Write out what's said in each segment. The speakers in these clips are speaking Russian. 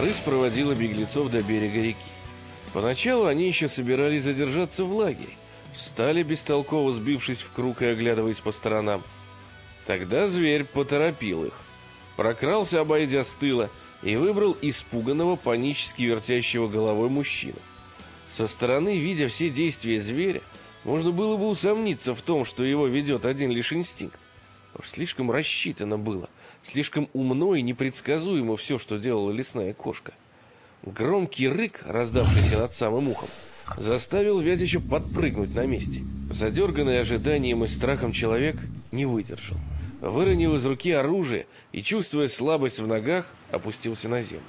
Рысь проводила беглецов до берега реки. Поначалу они еще собирались задержаться в лагере, стали бестолково сбившись в круг и оглядываясь по сторонам. Тогда зверь поторопил их, прокрался, обойдя с тыла, и выбрал испуганного, панически вертящего головой мужчину. Со стороны, видя все действия зверя, можно было бы усомниться в том, что его ведет один лишь инстинкт. Уж слишком рассчитано было, слишком умно и непредсказуемо все, что делала лесная кошка. Громкий рык, раздавшийся над самым ухом, заставил Вятича подпрыгнуть на месте. Задерганный ожиданием и страхом человек не выдержал. Выронил из руки оружие и, чувствуя слабость в ногах, опустился на землю.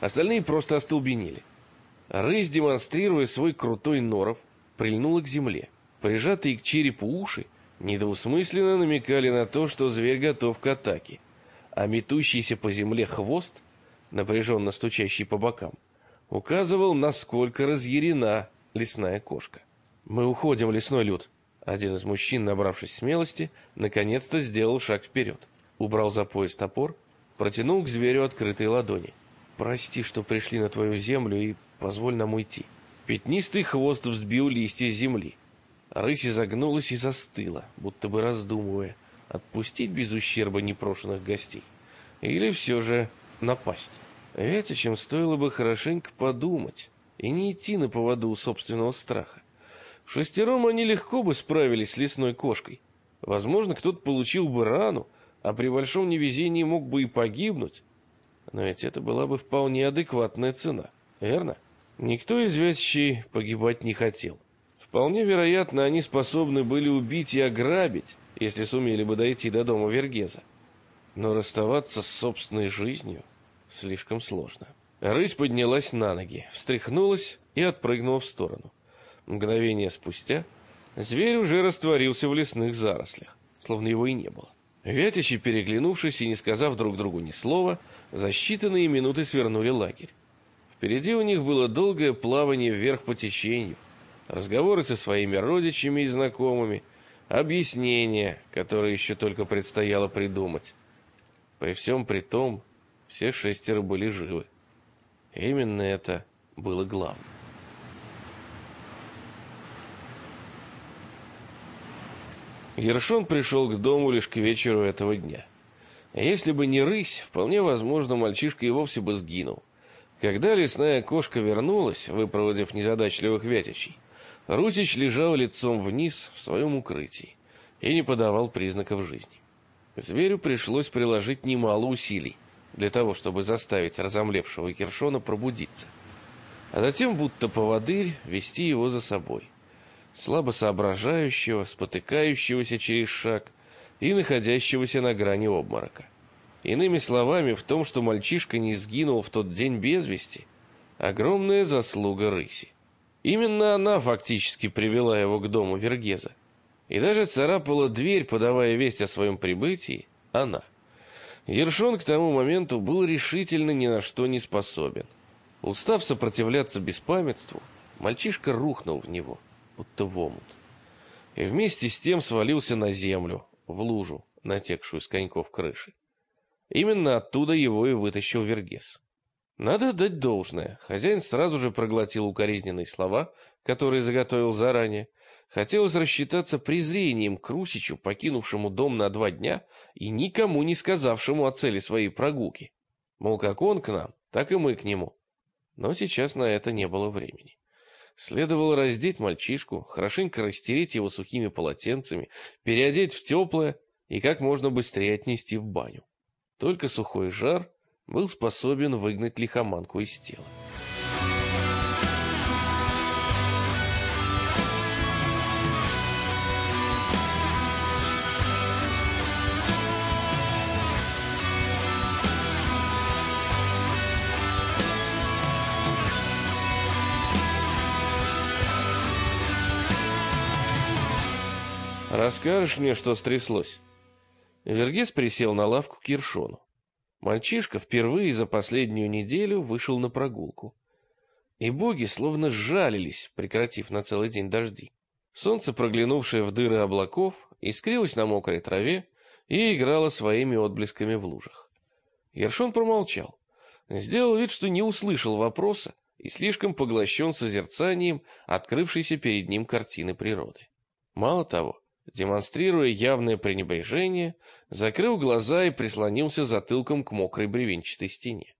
Остальные просто остолбенели. Рысь, демонстрируя свой крутой норов, прильнула к земле. Прижатые к черепу уши недвусмысленно намекали на то, что зверь готов к атаке, а метущийся по земле хвост, напряженно стучащий по бокам, указывал, насколько разъярена лесная кошка. «Мы уходим, лесной люд!» Один из мужчин, набравшись смелости, наконец-то сделал шаг вперед. Убрал за пояс топор, протянул к зверю открытые ладони. «Прости, что пришли на твою землю, и позволь нам уйти». Пятнистый хвост взбил листья земли. Рысь изогнулась и застыла, будто бы раздумывая, отпустить без ущерба непрошенных гостей. Или все же напасть. Ведь о чем стоило бы хорошенько подумать и не идти на поводу собственного страха. В шестером они легко бы справились с лесной кошкой. Возможно, кто-то получил бы рану, а при большом невезении мог бы и погибнуть. Но ведь это была бы вполне адекватная цена, верно? Никто из вязчей погибать не хотел. Вполне вероятно, они способны были убить и ограбить, если сумели бы дойти до дома Вергеза. Но расставаться с собственной жизнью слишком сложно. Рысь поднялась на ноги, встряхнулась и отпрыгнула в сторону. Мгновение спустя зверь уже растворился в лесных зарослях, словно его и не было. Вятичи, переглянувшись и не сказав друг другу ни слова, за считанные минуты свернули лагерь. Впереди у них было долгое плавание вверх по течению, разговоры со своими родичами и знакомыми, объяснения, которые еще только предстояло придумать. При всем при том, все шестеро были живы. Именно это было главным. Ершон пришел к дому лишь к вечеру этого дня. Если бы не рысь, вполне возможно, мальчишка и вовсе бы сгинул. Когда лесная кошка вернулась, выпроводив незадачливых вятичей, Русич лежал лицом вниз в своем укрытии и не подавал признаков жизни. Зверю пришлось приложить немало усилий для того, чтобы заставить разомлевшего Киршона пробудиться, а затем, будто поводырь, вести его за собой, слабо соображающего, спотыкающегося через шаг и находящегося на грани обморока. Иными словами, в том, что мальчишка не сгинул в тот день без вести, огромная заслуга рыси. Именно она фактически привела его к дому Вергеза. И даже царапала дверь, подавая весть о своем прибытии, она. Ершон к тому моменту был решительно ни на что не способен. Устав сопротивляться беспамятству, мальчишка рухнул в него, будто в омут. И вместе с тем свалился на землю, в лужу, натекшую с коньков крыши. Именно оттуда его и вытащил Вергес. Надо дать должное. Хозяин сразу же проглотил укоризненные слова, которые заготовил заранее. Хотелось рассчитаться презрением к Русичу, покинувшему дом на два дня и никому не сказавшему о цели своей прогулки. Мол, как он к нам, так и мы к нему. Но сейчас на это не было времени. Следовало раздеть мальчишку, хорошенько растереть его сухими полотенцами, переодеть в теплое и как можно быстрее отнести в баню. Только сухой жар был способен выгнать лихоманку из тела. «Расскажешь мне, что стряслось?» Вергес присел на лавку к Киршону. Мальчишка впервые за последнюю неделю вышел на прогулку. И боги словно сжалились, прекратив на целый день дожди. Солнце, проглянувшее в дыры облаков, искрилось на мокрой траве и играло своими отблесками в лужах. Ершон промолчал. сделал вид, что не услышал вопроса и слишком поглощен созерцанием открывшейся перед ним картины природы. Мало того, демонстрируя явное пренебрежение, закрыл глаза и прислонился затылком к мокрой бревенчатой стене.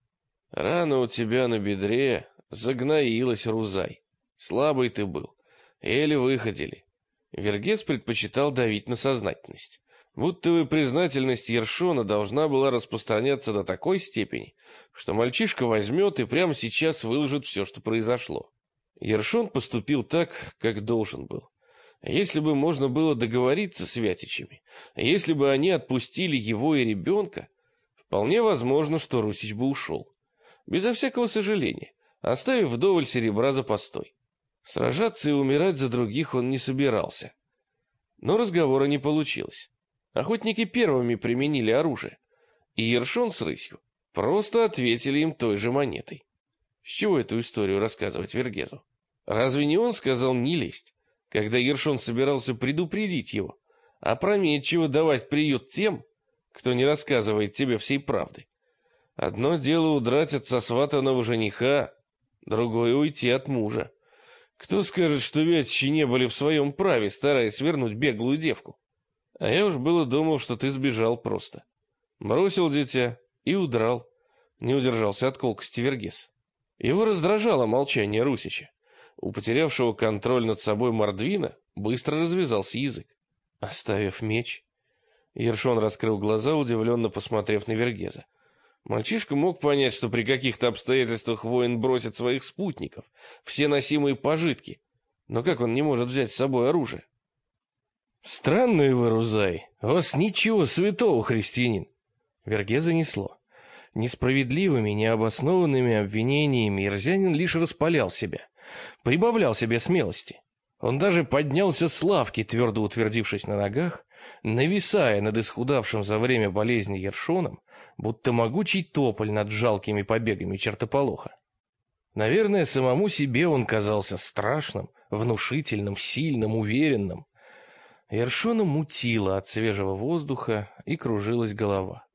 «Рана у тебя на бедре загноилась, Рузай. Слабый ты был. Еле выходили». Вергес предпочитал давить на сознательность. Будто бы признательность Ершона должна была распространяться до такой степени, что мальчишка возьмет и прямо сейчас выложит все, что произошло. Ершон поступил так, как должен был. Если бы можно было договориться с Вятичами, если бы они отпустили его и ребенка, вполне возможно, что Русич бы ушел. Безо всякого сожаления, оставив вдоволь серебра за постой. Сражаться и умирать за других он не собирался. Но разговора не получилось. Охотники первыми применили оружие, и Ершон с рысью просто ответили им той же монетой. С чего эту историю рассказывать Вергезу? Разве не он сказал не лезть? Когда Ершон собирался предупредить его, опрометчиво давать приют тем, кто не рассказывает тебе всей правды. Одно дело удрать от сосватанного жениха, другое — уйти от мужа. Кто скажет, что вятичи не были в своем праве, стараясь вернуть беглую девку? А я уж было думал, что ты сбежал просто. Бросил дитя и удрал. Не удержался от колкости Вергес. Его раздражало молчание Русича. У потерявшего контроль над собой Мордвина быстро развязался язык. Оставив меч, Ершон раскрыл глаза, удивленно посмотрев на Вергеза. Мальчишка мог понять, что при каких-то обстоятельствах воин бросит своих спутников, все носимые пожитки. Но как он не может взять с собой оружие? Странный вы, Рузай. Вас ничего святого, христианин. Вергеза несло. Несправедливыми, необоснованными обвинениями Ирзянин лишь распалял себя прибавлял себе смелости. Он даже поднялся с лавки, твердо утвердившись на ногах, нависая над исхудавшим за время болезни Ершоном, будто могучий тополь над жалкими побегами чертополоха. Наверное, самому себе он казался страшным, внушительным, сильным, уверенным. Ершона мутило от свежего воздуха и кружилась голова.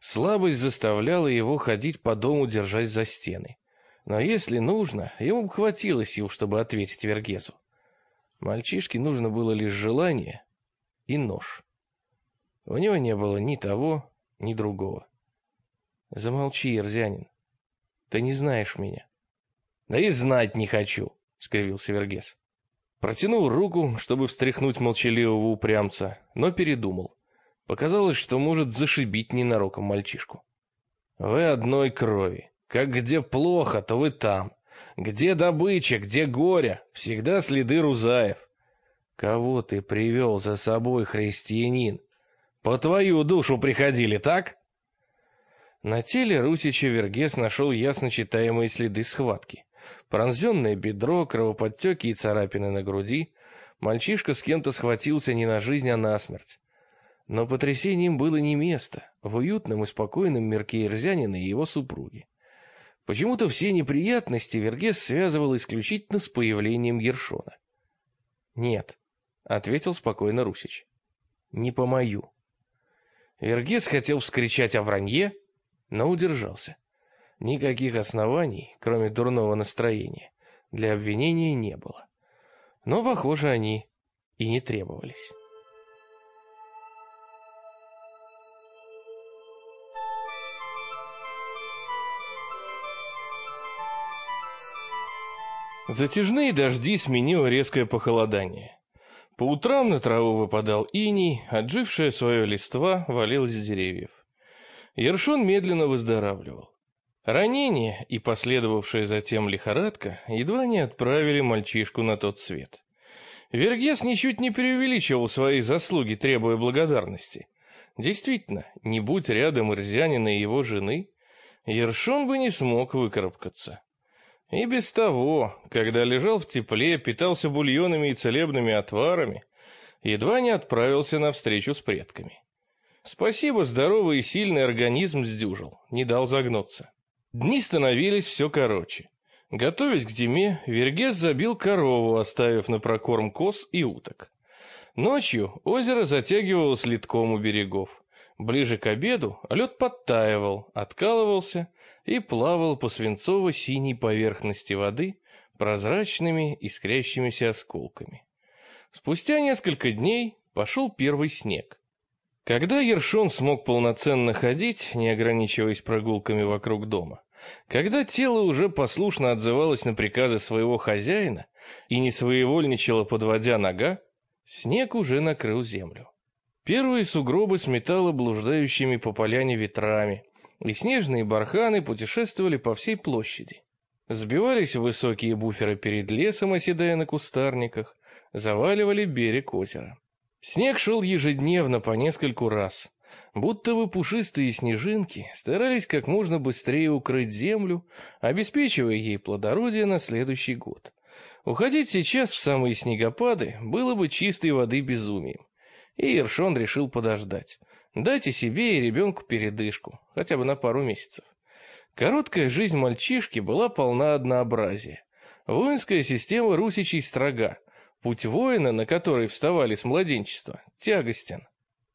Слабость заставляла его ходить по дому, держась за стены. Но если нужно, ему бы хватило сил, чтобы ответить Вергезу. Мальчишке нужно было лишь желание и нож. У него не было ни того, ни другого. Замолчи, Ерзянин. Ты не знаешь меня. Да и знать не хочу, скривился Вергез. Протянул руку, чтобы встряхнуть молчаливого упрямца, но передумал. Показалось, что может зашибить ненароком мальчишку. Вы одной крови. Как где плохо, то вы там. Где добыча, где горе, всегда следы Рузаев. Кого ты привел за собой, христианин? По твою душу приходили, так? На теле Русича Вергес нашел ясно читаемые следы схватки. Пронзенное бедро, кровоподтеки и царапины на груди. Мальчишка с кем-то схватился не на жизнь, а на смерть. Но потрясением было не место в уютном и спокойном мирке Ирзянина и его супруги. Почему-то все неприятности Вергес связывал исключительно с появлением Ершона. «Нет», — ответил спокойно Русич. «Не по мою». Вергес хотел вскричать о вранье, но удержался. Никаких оснований, кроме дурного настроения, для обвинения не было. Но, похоже, они и не требовались. Затяжные дожди сменило резкое похолодание. По утрам на траву выпадал иней, отжившая свое листва валилась с деревьев. Ершон медленно выздоравливал. Ранение и последовавшая затем лихорадка едва не отправили мальчишку на тот свет. Вергес ничуть не преувеличивал свои заслуги, требуя благодарности. Действительно, не будь рядом Ирзянина и его жены, Ершон бы не смог выкарабкаться. И без того, когда лежал в тепле, питался бульонами и целебными отварами, едва не отправился на встречу с предками. Спасибо, здоровый и сильный организм сдюжил, не дал загнуться. Дни становились все короче. Готовясь к зиме, Вергес забил корову, оставив на прокорм коз и уток. Ночью озеро затягивалось литком у берегов. Ближе к обеду лед подтаивал, откалывался и плавал по свинцово-синей поверхности воды прозрачными искрящимися осколками. Спустя несколько дней пошел первый снег. Когда Ершон смог полноценно ходить, не ограничиваясь прогулками вокруг дома, когда тело уже послушно отзывалось на приказы своего хозяина и не своевольничало, подводя нога, снег уже накрыл землю. Первые сугробы сметало блуждающими по поляне ветрами, и снежные барханы путешествовали по всей площади. Сбивались высокие буферы перед лесом, оседая на кустарниках, заваливали берег озера. Снег шел ежедневно по нескольку раз. Будто бы пушистые снежинки старались как можно быстрее укрыть землю, обеспечивая ей плодородие на следующий год. Уходить сейчас в самые снегопады было бы чистой воды безумием и Ершон решил подождать. Дать и себе, и ребенку передышку, хотя бы на пару месяцев. Короткая жизнь мальчишки была полна однообразия. Воинская система русичей строга. Путь воина, на который вставали с младенчества, тягостен.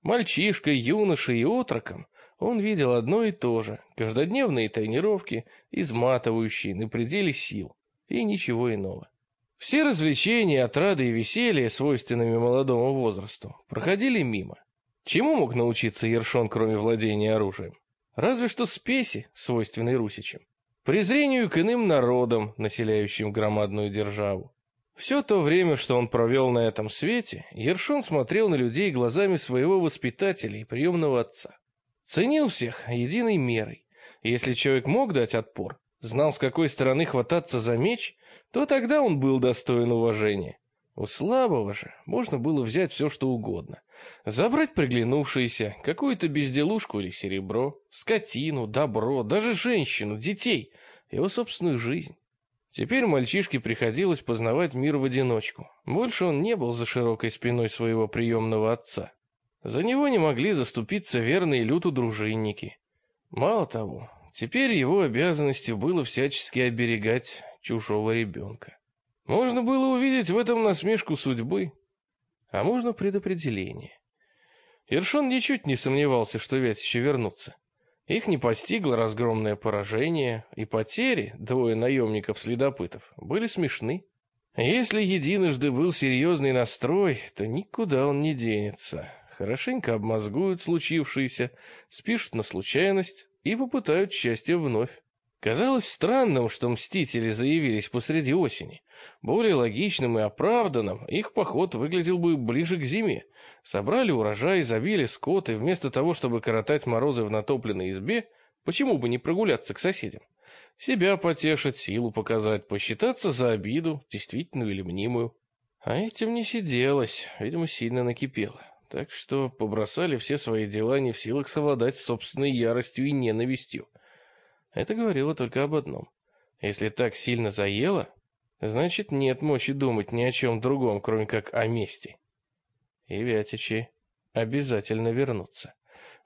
Мальчишкой, юношей и отроком он видел одно и то же. Каждодневные тренировки, изматывающие на пределе сил. И ничего иного. Все развлечения, отрады и веселья, свойственными молодому возрасту, проходили мимо. Чему мог научиться Ершон, кроме владения оружием? Разве что спеси, свойственной русичам. Презрению к иным народам, населяющим громадную державу. Все то время, что он провел на этом свете, Ершон смотрел на людей глазами своего воспитателя и приемного отца. Ценил всех единой мерой. Если человек мог дать отпор, знал, с какой стороны хвататься за меч, то тогда он был достоин уважения. У слабого же можно было взять все, что угодно. Забрать приглянувшееся, какую-то безделушку или серебро, скотину, добро, даже женщину, детей, его собственную жизнь. Теперь мальчишке приходилось познавать мир в одиночку. Больше он не был за широкой спиной своего приемного отца. За него не могли заступиться верные люту дружинники. Мало того, теперь его обязанностью было всячески оберегать чужого ребенка. Можно было увидеть в этом насмешку судьбы, а можно предопределение. Ершон ничуть не сомневался, что Вятичи вернутся. Их не постигло разгромное поражение, и потери, двое наемников-следопытов, были смешны. Если единожды был серьезный настрой, то никуда он не денется. Хорошенько обмозгуют случившееся, спишут на случайность и попытают счастье вновь. Казалось странным, что мстители заявились посреди осени. Более логичным и оправданным их поход выглядел бы ближе к зиме. Собрали урожай, забили скот, и вместо того, чтобы коротать морозы в натопленной избе, почему бы не прогуляться к соседям? Себя потешить, силу показать, посчитаться за обиду, действительную или мнимую. А этим не сиделось, видимо, сильно накипело. Так что побросали все свои дела не в силах совладать собственной яростью и ненавистью. Это говорило только об одном. Если так сильно заело, значит нет мочи думать ни о чем другом, кроме как о мести. И Вятичи обязательно вернутся.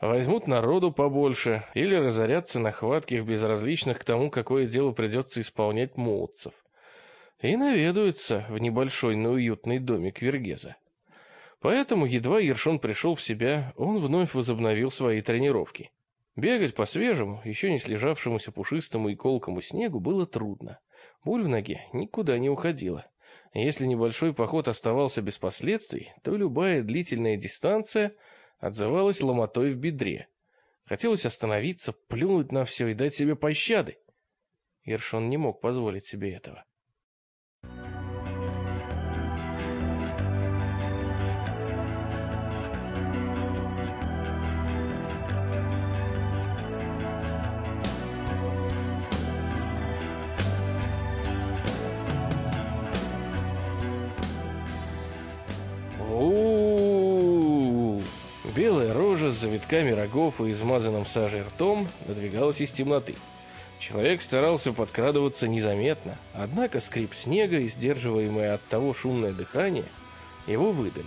Возьмут народу побольше или разорятся на хватких, безразличных к тому, какое дело придется исполнять молодцев. И наведаются в небольшой, но уютный домик Вергеза. Поэтому, едва Ершон пришел в себя, он вновь возобновил свои тренировки. Бегать по свежему, еще не слежавшемуся пушистому и колкому снегу было трудно. Боль в ноге никуда не уходила. Если небольшой поход оставался без последствий, то любая длительная дистанция отзывалась ломотой в бедре. Хотелось остановиться, плюнуть на все и дать себе пощады. Ершон не мог позволить себе этого. С завитками рогов и измазанным сажей ртом надвигалась из темноты. Человек старался подкрадываться незаметно, однако скрип снега и сдерживаемое от того шумное дыхание его выдали.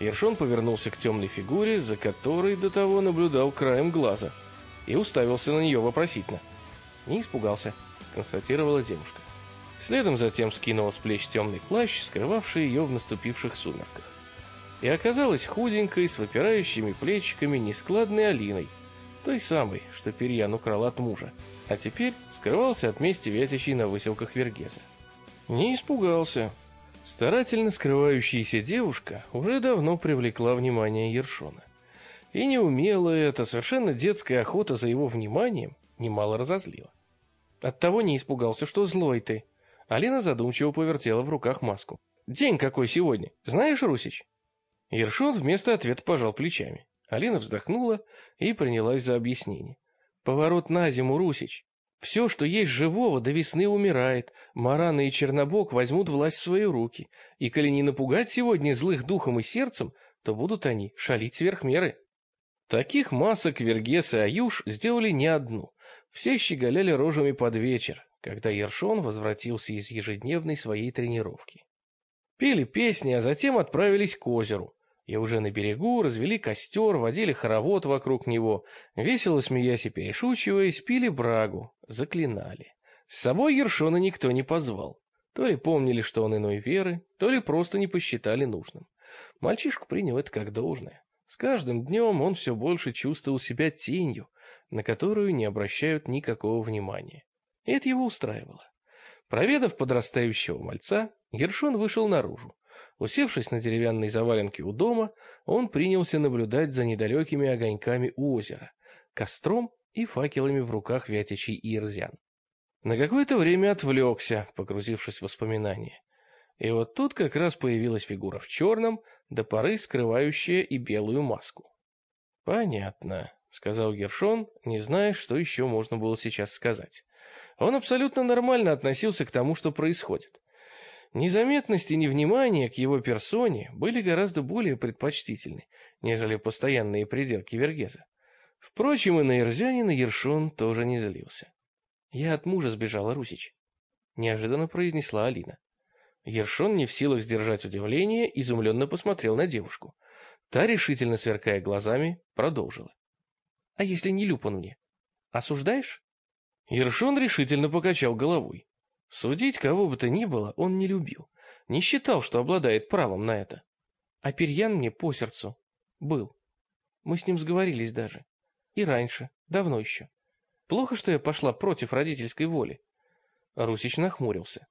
Ершон повернулся к темной фигуре, за которой до того наблюдал краем глаза, и уставился на нее вопросительно. «Не испугался», — констатировала девушка. Следом затем скинула с плеч темный плащ, скрывавший ее в наступивших сумерках. И оказалась худенькой, с выпирающими плечиками, нескладной Алиной, той самой, что Перьян украл от мужа, а теперь скрывался от мести вятящей на выселках Вергеза. Не испугался. Старательно скрывающаяся девушка уже давно привлекла внимание Ершона. И неумелая эта совершенно детская охота за его вниманием немало разозлила. Оттого не испугался, что злой ты. Алина задумчиво повертела в руках маску. День какой сегодня, знаешь, Русич? Ершон вместо ответа пожал плечами. Алина вздохнула и принялась за объяснение. Поворот на зиму, Русич. Все, что есть живого, до весны умирает. Марана и Чернобог возьмут власть в свои руки. И коли не напугать сегодня злых духом и сердцем, то будут они шалить сверх меры. Таких масок Вергес и Аюш сделали не одну. Все щеголяли рожами под вечер, когда Ершон возвратился из ежедневной своей тренировки. Пели песни, а затем отправились к озеру. И уже на берегу развели костер, водили хоровод вокруг него, весело смеясь и перешучиваясь, пили брагу, заклинали. С собой Ершона никто не позвал. То ли помнили, что он иной веры, то ли просто не посчитали нужным. Мальчишку принял это как должное. С каждым днем он все больше чувствовал себя тенью, на которую не обращают никакого внимания. И это его устраивало. Проведав подрастающего мальца, Гершон вышел наружу. Усевшись на деревянной заваленке у дома, он принялся наблюдать за недалекими огоньками у озера, костром и факелами в руках вятичей ирзян. На какое-то время отвлекся, погрузившись в воспоминания. И вот тут как раз появилась фигура в черном, до поры скрывающая и белую маску. «Понятно», — сказал Гершон, не зная, что еще можно было сейчас сказать. Он абсолютно нормально относился к тому, что происходит. Незаметность и невнимание к его персоне были гораздо более предпочтительны, нежели постоянные придирки Вергеза. Впрочем, и на Ирзянина Ершон тоже не злился. «Я от мужа сбежала, Русич», — неожиданно произнесла Алина. Ершон, не в силах сдержать удивление, изумленно посмотрел на девушку. Та, решительно сверкая глазами, продолжила. «А если не Люп он мне? Осуждаешь?» Ершон решительно покачал головой. Судить кого бы то ни было он не любил, не считал, что обладает правом на это. А Перьян мне по сердцу был. Мы с ним сговорились даже. И раньше, давно еще. Плохо, что я пошла против родительской воли. Русич нахмурился.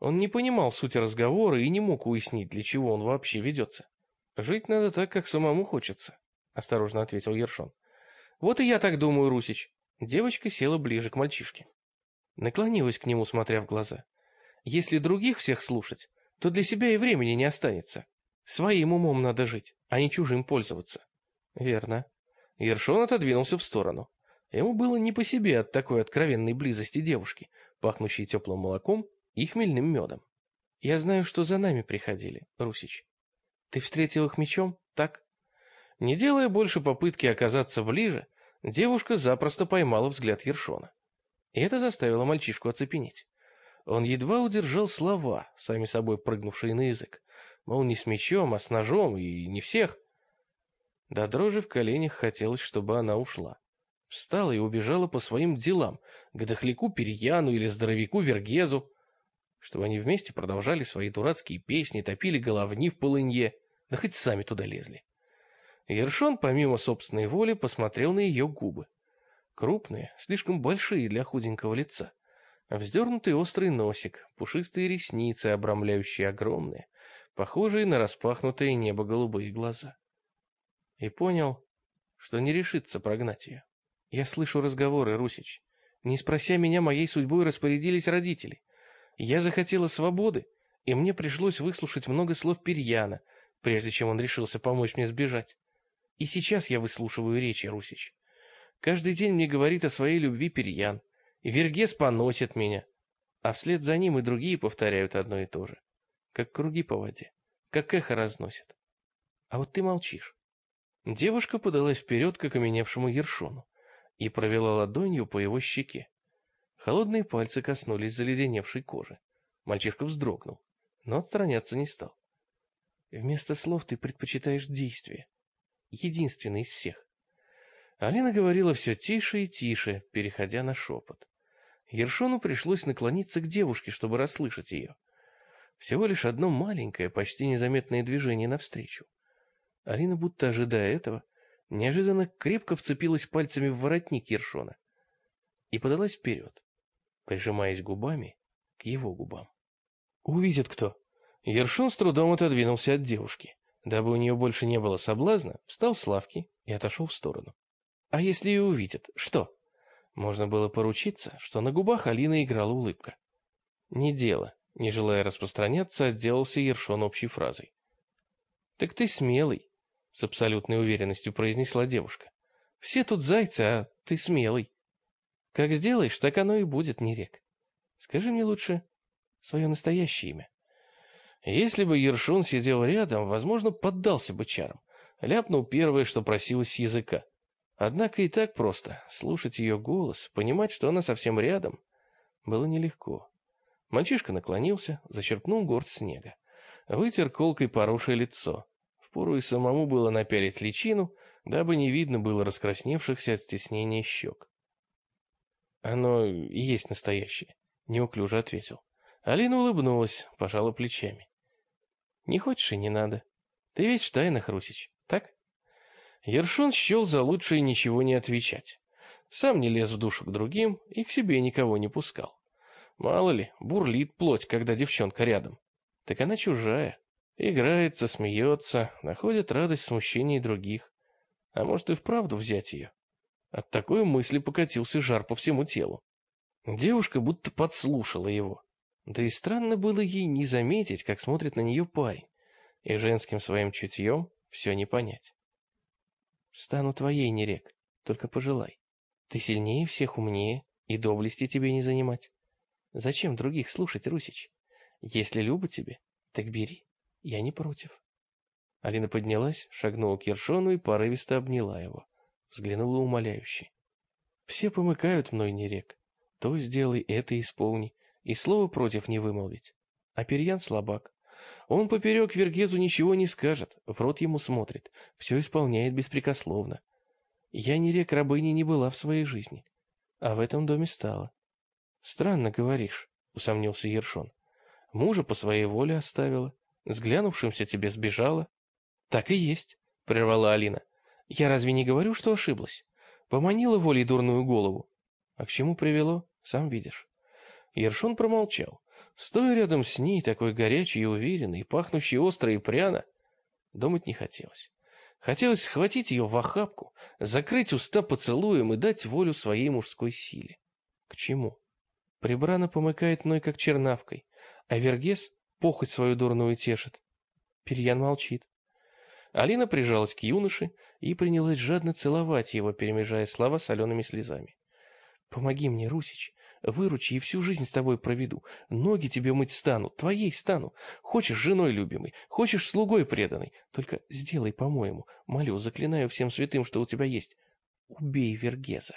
Он не понимал сути разговора и не мог уяснить, для чего он вообще ведется. «Жить надо так, как самому хочется», — осторожно ответил Ершон. «Вот и я так думаю, Русич». Девочка села ближе к мальчишке. Наклонилась к нему, смотря в глаза. «Если других всех слушать, то для себя и времени не останется. Своим умом надо жить, а не чужим пользоваться». «Верно». Ершон отодвинулся в сторону. Ему было не по себе от такой откровенной близости девушки, пахнущей теплым молоком и хмельным медом. Я знаю, что за нами приходили, Русич. Ты встретил их мечом, так? Не делая больше попытки оказаться ближе, девушка запросто поймала взгляд Ершона. И это заставило мальчишку оцепенеть. Он едва удержал слова, сами собой прыгнувшие на язык. Мол, не с мечом, а с ножом, и не всех. До дрожи в коленях хотелось, чтобы она ушла. Встала и убежала по своим делам, к дохляку Перьяну или здоровяку Вергезу чтобы они вместе продолжали свои дурацкие песни, топили головни в полынье, да хоть сами туда лезли. Ершон, помимо собственной воли, посмотрел на ее губы. Крупные, слишком большие для худенького лица. Вздернутый острый носик, пушистые ресницы, обрамляющие огромные, похожие на распахнутое небо голубые глаза. И понял, что не решится прогнать ее. Я слышу разговоры, Русич. Не спрося меня, моей судьбой распорядились родители. Я захотела свободы, и мне пришлось выслушать много слов Перьяна, прежде чем он решился помочь мне сбежать. И сейчас я выслушиваю речи, Русич. Каждый день мне говорит о своей любви Перьян, и Вергес поносит меня, а вслед за ним и другие повторяют одно и то же, как круги по воде, как эхо разносит. А вот ты молчишь. Девушка подалась вперед к окаменевшему Ершону и провела ладонью по его щеке. Холодные пальцы коснулись заледеневшей кожи. Мальчишка вздрогнул, но отстраняться не стал. Вместо слов ты предпочитаешь действия. Единственный из всех. Алина говорила все тише и тише, переходя на шепот. Ершону пришлось наклониться к девушке, чтобы расслышать ее. Всего лишь одно маленькое, почти незаметное движение навстречу. Алина, будто ожидая этого, неожиданно крепко вцепилась пальцами в воротник Ершона и подалась вперед, прижимаясь губами к его губам. Увидит кто. Ершон с трудом отодвинулся от девушки. Дабы у нее больше не было соблазна, встал с лавки и отошел в сторону. А если и увидит, что? Можно было поручиться, что на губах Алины играла улыбка. Не дело. Не желая распространяться, отделался Ершон общей фразой. «Так ты смелый», — с абсолютной уверенностью произнесла девушка. «Все тут зайцы, а ты смелый. Как сделаешь, так оно и будет, Нерек. Скажи мне лучше свое настоящее имя». Если бы Ершон сидел рядом, возможно, поддался бы чарам. Ляпнул первое, что просилось с языка. Однако и так просто. Слушать ее голос, понимать, что она совсем рядом, было нелегко. Мальчишка наклонился, зачерпнул горсть снега. Вытер колкой поросшее лицо. Впору и самому было напялить личину, дабы не видно было раскрасневшихся от стеснения щек. «Оно и есть настоящее», — неуклюже ответил. Алина улыбнулась, пожала плечами. «Не хочешь и не надо. Ты ведь в тайнах, Русич, так?» Ершон счел за лучшее ничего не отвечать. Сам не лез в душу к другим и к себе никого не пускал. Мало ли, бурлит плоть, когда девчонка рядом. Так она чужая. Играется, смеется, находит радость в смущении других. А может и вправду взять ее? От такой мысли покатился жар по всему телу. Девушка будто подслушала его. Да и странно было ей не заметить, как смотрит на нее парень. И женским своим чутьем все не понять. «Стану твоей, Нерек, только пожелай. Ты сильнее всех, умнее, и доблести тебе не занимать. Зачем других слушать, Русич? Если любо тебе, так бери. Я не против. Алина поднялась, шагнула к Ершону и порывисто обняла его. Взглянула умоляюще. Все помыкают мной, Нерек. То сделай, это исполни. И слова против не вымолвить. А Перьян слабак. Он поперек Вергезу ничего не скажет, в рот ему смотрит, все исполняет беспрекословно. Я, Нерек, рабыни не была в своей жизни, а в этом доме стала. «Странно говоришь», — усомнился Ершон. «Мужа по своей воле оставила, сглянувшимся тебе сбежала». «Так и есть», — прервала Алина. «Я разве не говорю, что ошиблась? Поманила волей дурную голову. А к чему привело, сам видишь». Ершон промолчал. Стоя рядом с ней, такой горячий и уверенный, пахнущий остро и пряно, думать не хотелось. Хотелось схватить ее в охапку, закрыть уста поцелуем и дать волю своей мужской силе. К чему? Прибрана помыкает мной, как чернавкой, а Вергес похоть свою дурную тешит. Перьян молчит. Алина прижалась к юноше и принялась жадно целовать его, перемежая слова солеными слезами. «Помоги мне, Русич, выручи и всю жизнь с тобой проведу. Ноги тебе мыть стану, твоей стану. Хочешь женой любимой, хочешь слугой преданной. Только сделай по-моему, молю, заклинаю всем святым, что у тебя есть. Убей Вергеза».